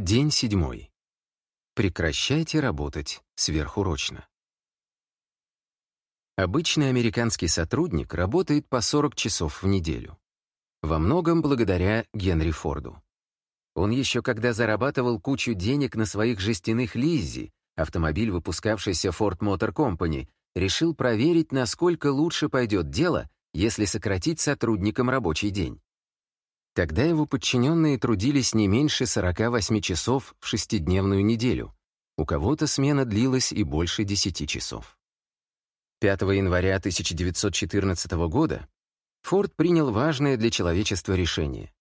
День седьмой. Прекращайте работать сверхурочно. Обычный американский сотрудник работает по 40 часов в неделю. Во многом благодаря Генри Форду. Он еще когда зарабатывал кучу денег на своих жестяных Лиззи, автомобиль, выпускавшийся Ford Motor Company, решил проверить, насколько лучше пойдет дело, если сократить сотрудникам рабочий день. Тогда его подчиненные трудились не меньше 48 часов в шестидневную неделю. У кого-то смена длилась и больше 10 часов. 5 января 1914 года Форд принял важное для человечества решение.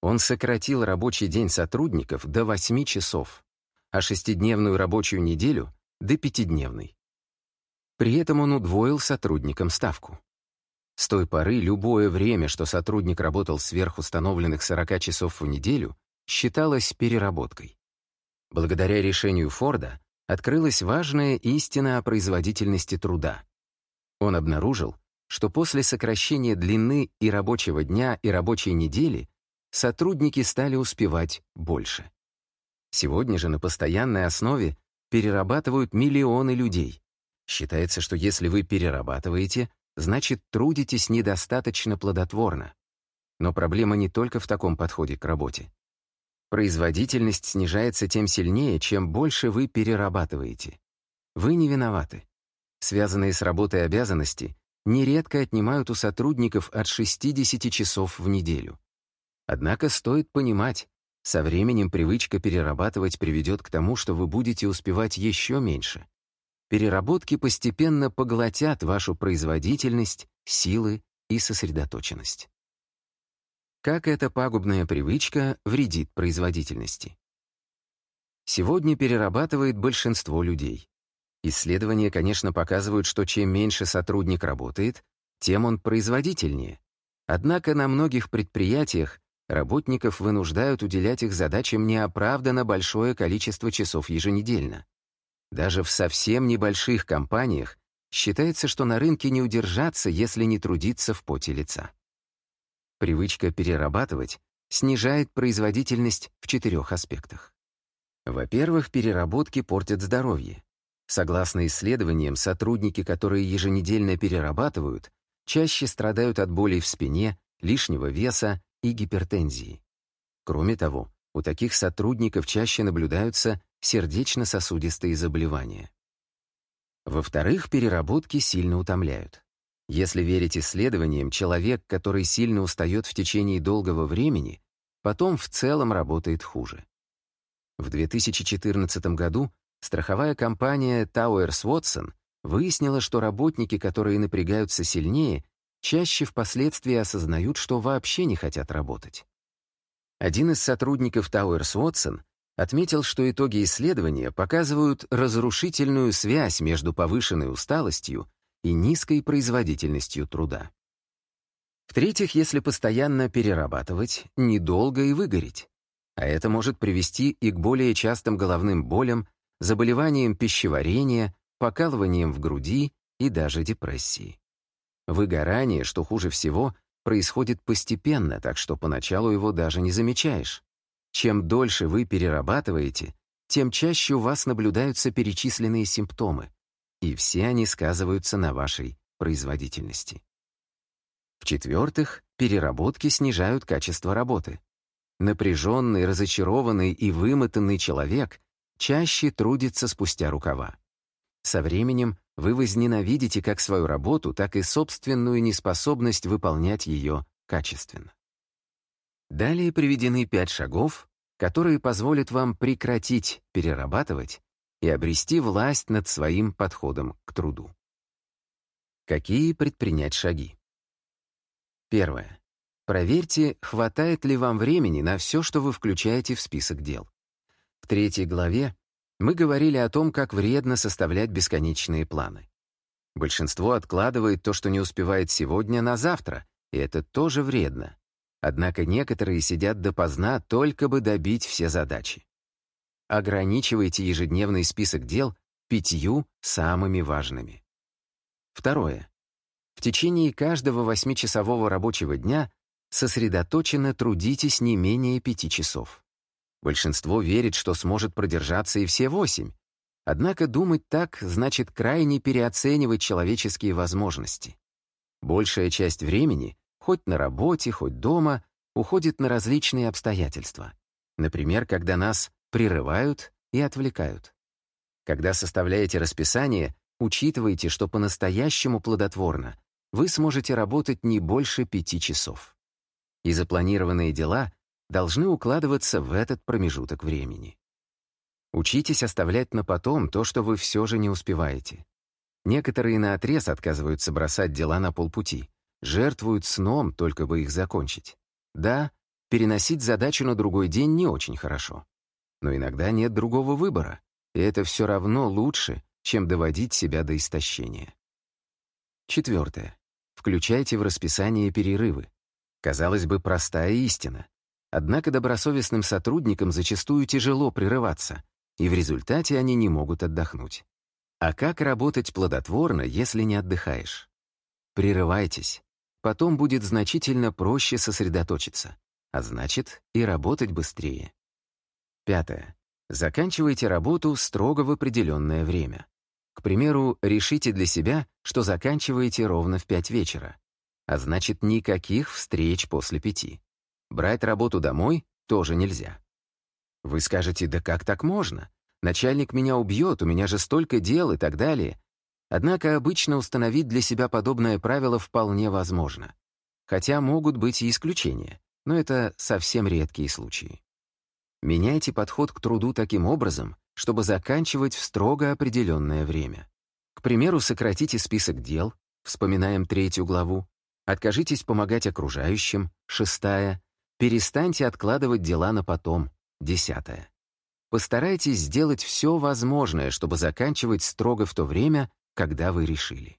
Он сократил рабочий день сотрудников до 8 часов, а шестидневную рабочую неделю — до пятидневной. При этом он удвоил сотрудникам ставку. С той поры любое время, что сотрудник работал сверх установленных 40 часов в неделю, считалось переработкой. Благодаря решению Форда открылась важная истина о производительности труда. Он обнаружил, что после сокращения длины и рабочего дня, и рабочей недели сотрудники стали успевать больше. Сегодня же на постоянной основе перерабатывают миллионы людей. Считается, что если вы перерабатываете, значит, трудитесь недостаточно плодотворно. Но проблема не только в таком подходе к работе. Производительность снижается тем сильнее, чем больше вы перерабатываете. Вы не виноваты. Связанные с работой обязанности нередко отнимают у сотрудников от 60 часов в неделю. Однако стоит понимать, со временем привычка перерабатывать приведет к тому, что вы будете успевать еще меньше переработки постепенно поглотят вашу производительность, силы и сосредоточенность. Как эта пагубная привычка вредит производительности? Сегодня перерабатывает большинство людей. Исследования, конечно, показывают, что чем меньше сотрудник работает, тем он производительнее. Однако на многих предприятиях работников вынуждают уделять их задачам неоправданно большое количество часов еженедельно. Даже в совсем небольших компаниях считается, что на рынке не удержаться, если не трудиться в поте лица. Привычка перерабатывать снижает производительность в четырех аспектах. Во-первых, переработки портят здоровье. Согласно исследованиям, сотрудники, которые еженедельно перерабатывают, чаще страдают от болей в спине, лишнего веса и гипертензии. Кроме того, у таких сотрудников чаще наблюдаются сердечно-сосудистые заболевания. Во-вторых, переработки сильно утомляют. Если верить исследованиям, человек, который сильно устает в течение долгого времени, потом в целом работает хуже. В 2014 году страховая компания Towers Watson выяснила, что работники, которые напрягаются сильнее, чаще впоследствии осознают, что вообще не хотят работать. Один из сотрудников Towers Watson отметил, что итоги исследования показывают разрушительную связь между повышенной усталостью и низкой производительностью труда. В-третьих, если постоянно перерабатывать, недолго и выгореть. А это может привести и к более частым головным болям, заболеваниям пищеварения, покалываниям в груди и даже депрессии. Выгорание, что хуже всего, происходит постепенно, так что поначалу его даже не замечаешь. Чем дольше вы перерабатываете, тем чаще у вас наблюдаются перечисленные симптомы, и все они сказываются на вашей производительности. В-четвертых, переработки снижают качество работы. Напряженный, разочарованный и вымотанный человек чаще трудится спустя рукава. Со временем вы возненавидите как свою работу, так и собственную неспособность выполнять ее качественно. Далее приведены пять шагов, которые позволят вам прекратить перерабатывать и обрести власть над своим подходом к труду. Какие предпринять шаги? Первое. Проверьте, хватает ли вам времени на все, что вы включаете в список дел. В третьей главе мы говорили о том, как вредно составлять бесконечные планы. Большинство откладывает то, что не успевает сегодня, на завтра, и это тоже вредно. Однако некоторые сидят допоздна, только бы добить все задачи. Ограничивайте ежедневный список дел пятью самыми важными. Второе. В течение каждого восьмичасового рабочего дня сосредоточенно трудитесь не менее пяти часов. Большинство верит, что сможет продержаться и все восемь. Однако думать так значит крайне переоценивать человеческие возможности. Большая часть времени, хоть на работе, хоть дома, уходит на различные обстоятельства. Например, когда нас прерывают и отвлекают. Когда составляете расписание, учитывайте, что по-настоящему плодотворно вы сможете работать не больше пяти часов. И запланированные дела должны укладываться в этот промежуток времени. Учитесь оставлять на потом то, что вы все же не успеваете. Некоторые наотрез отказываются бросать дела на полпути, жертвуют сном, только бы их закончить. Да, переносить задачу на другой день не очень хорошо. Но иногда нет другого выбора, и это все равно лучше, чем доводить себя до истощения. Четвертое. Включайте в расписание перерывы. Казалось бы, простая истина. Однако добросовестным сотрудникам зачастую тяжело прерываться, и в результате они не могут отдохнуть. А как работать плодотворно, если не отдыхаешь? Прерывайтесь. Потом будет значительно проще сосредоточиться, а значит и работать быстрее. Пятое. Заканчивайте работу строго в определенное время. К примеру, решите для себя, что заканчиваете ровно в 5 вечера, а значит никаких встреч после пяти. Брать работу домой тоже нельзя. Вы скажете, да как так можно? Начальник меня убьет, у меня же столько дел и так далее. Однако обычно установить для себя подобное правило вполне возможно. Хотя могут быть и исключения, но это совсем редкие случаи. Меняйте подход к труду таким образом, чтобы заканчивать в строго определенное время. К примеру, сократите список дел, вспоминаем третью главу, откажитесь помогать окружающим, шестая, Перестаньте откладывать дела на потом. Десятое. Постарайтесь сделать все возможное, чтобы заканчивать строго в то время, когда вы решили.